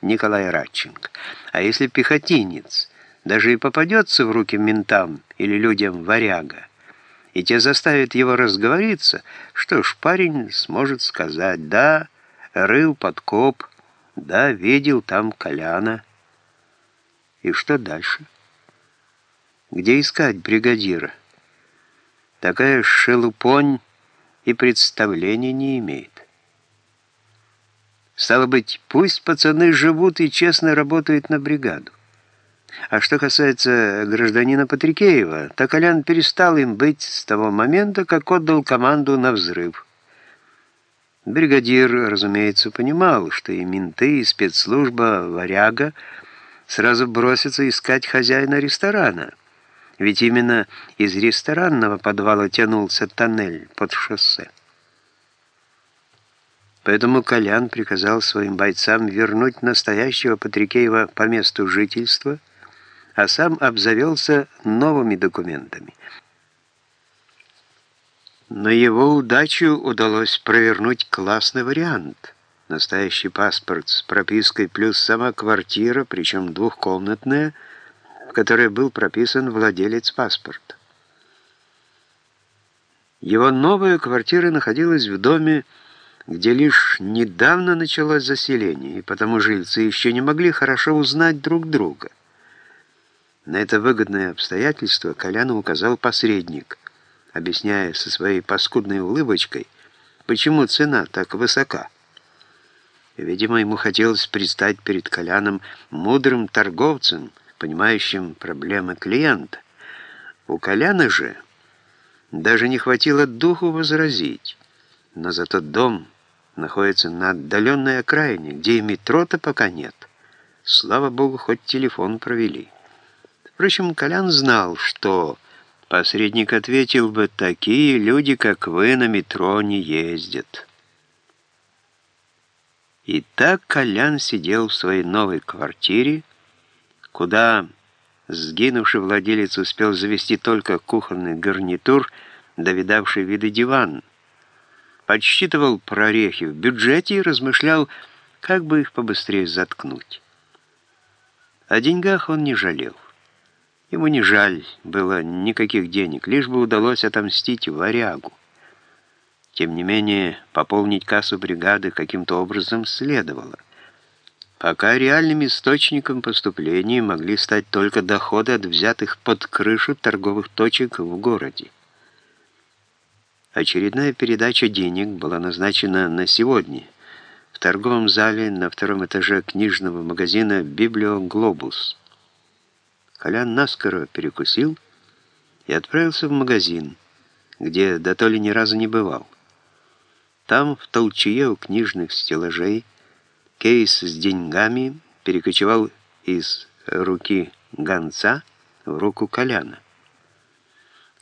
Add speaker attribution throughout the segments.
Speaker 1: Николай Радченко. А если пехотинец даже и попадется в руки ментам или людям варяга, и те заставят его разговориться, что ж, парень сможет сказать «да, рыл подкоп», «да, видел там Коляна». И что дальше? Где искать бригадира? Такая шелупонь и представления не имеет. Стало быть, пусть пацаны живут и честно работают на бригаду. А что касается гражданина Патрикеева, то Колян перестал им быть с того момента, как отдал команду на взрыв. Бригадир, разумеется, понимал, что и менты, и спецслужба «Варяга» сразу бросятся искать хозяина ресторана, ведь именно из ресторанного подвала тянулся тоннель под шоссе. Поэтому Колян приказал своим бойцам вернуть настоящего Патрикеева по месту жительства, а сам обзавелся новыми документами. Но его удачу удалось провернуть классный вариант. Настоящий паспорт с пропиской плюс сама квартира, причем двухкомнатная, в которой был прописан владелец паспорта. Его новая квартира находилась в доме, где лишь недавно началось заселение, и потому жильцы еще не могли хорошо узнать друг друга. На это выгодное обстоятельство Коляну указал посредник, объясняя со своей паскудной улыбочкой, почему цена так высока. Видимо, ему хотелось предстать перед Коляном мудрым торговцем, понимающим проблемы клиента. У Коляна же даже не хватило духу возразить, но зато дом находится на отдаленной окраине, где и метро-то пока нет. Слава богу, хоть телефон провели. Впрочем, Колян знал, что посредник ответил бы, такие люди, как вы, на метро не ездят. И так Колян сидел в своей новой квартире, куда сгинувший владелец успел завести только кухонный гарнитур, довидавший виды диван, подсчитывал прорехи в бюджете и размышлял, как бы их побыстрее заткнуть. О деньгах он не жалел. Ему не жаль было никаких денег, лишь бы удалось отомстить варягу. Тем не менее, пополнить кассу бригады каким-то образом следовало. Пока реальным источником поступлений могли стать только доходы от взятых под крышу торговых точек в городе. Очередная передача денег была назначена на сегодня в торговом зале на втором этаже книжного магазина «Библиоглобус». Колян наскоро перекусил и отправился в магазин, где до то ли ни разу не бывал. Там, в толчье у книжных стеллажей, кейс с деньгами перекочевал из руки гонца в руку Коляна.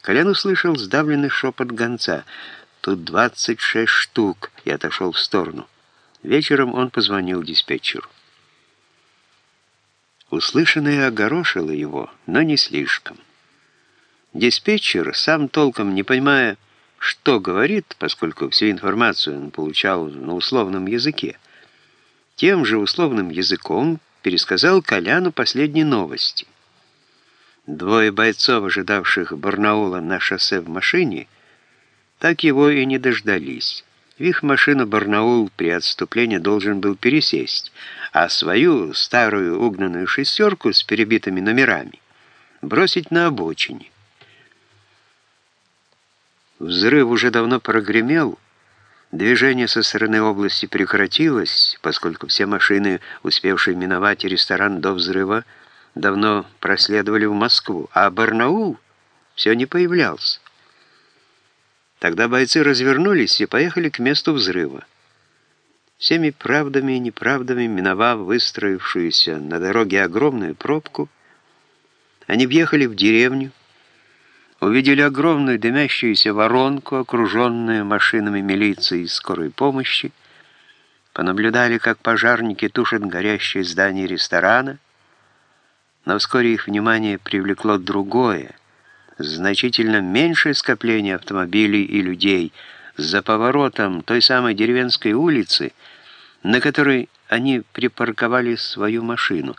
Speaker 1: Колян услышал сдавленный шепот гонца. «Тут 26 штук», и отошел в сторону. Вечером он позвонил диспетчеру. Услышанное огорошило его, но не слишком. Диспетчер, сам толком не понимая, что говорит, поскольку всю информацию он получал на условном языке, тем же условным языком пересказал Коляну последние новости. Двое бойцов, ожидавших Барнаула на шоссе в машине, так его и не дождались. В их машину Барнаул при отступлении должен был пересесть, а свою старую угнанную шестерку с перебитыми номерами бросить на обочине. Взрыв уже давно прогремел, движение со стороны области прекратилось, поскольку все машины, успевшие миновать ресторан до взрыва, давно проследовали в Москву, а Барнаул все не появлялся. Тогда бойцы развернулись и поехали к месту взрыва. Всеми правдами и неправдами, миновав выстроившуюся на дороге огромную пробку, они въехали в деревню, увидели огромную дымящуюся воронку, окруженную машинами милиции и скорой помощи, понаблюдали, как пожарники тушат горящее здание ресторана, но вскоре их внимание привлекло другое, значительно меньшее скопление автомобилей и людей за поворотом той самой деревенской улицы, на которой они припарковали свою машину.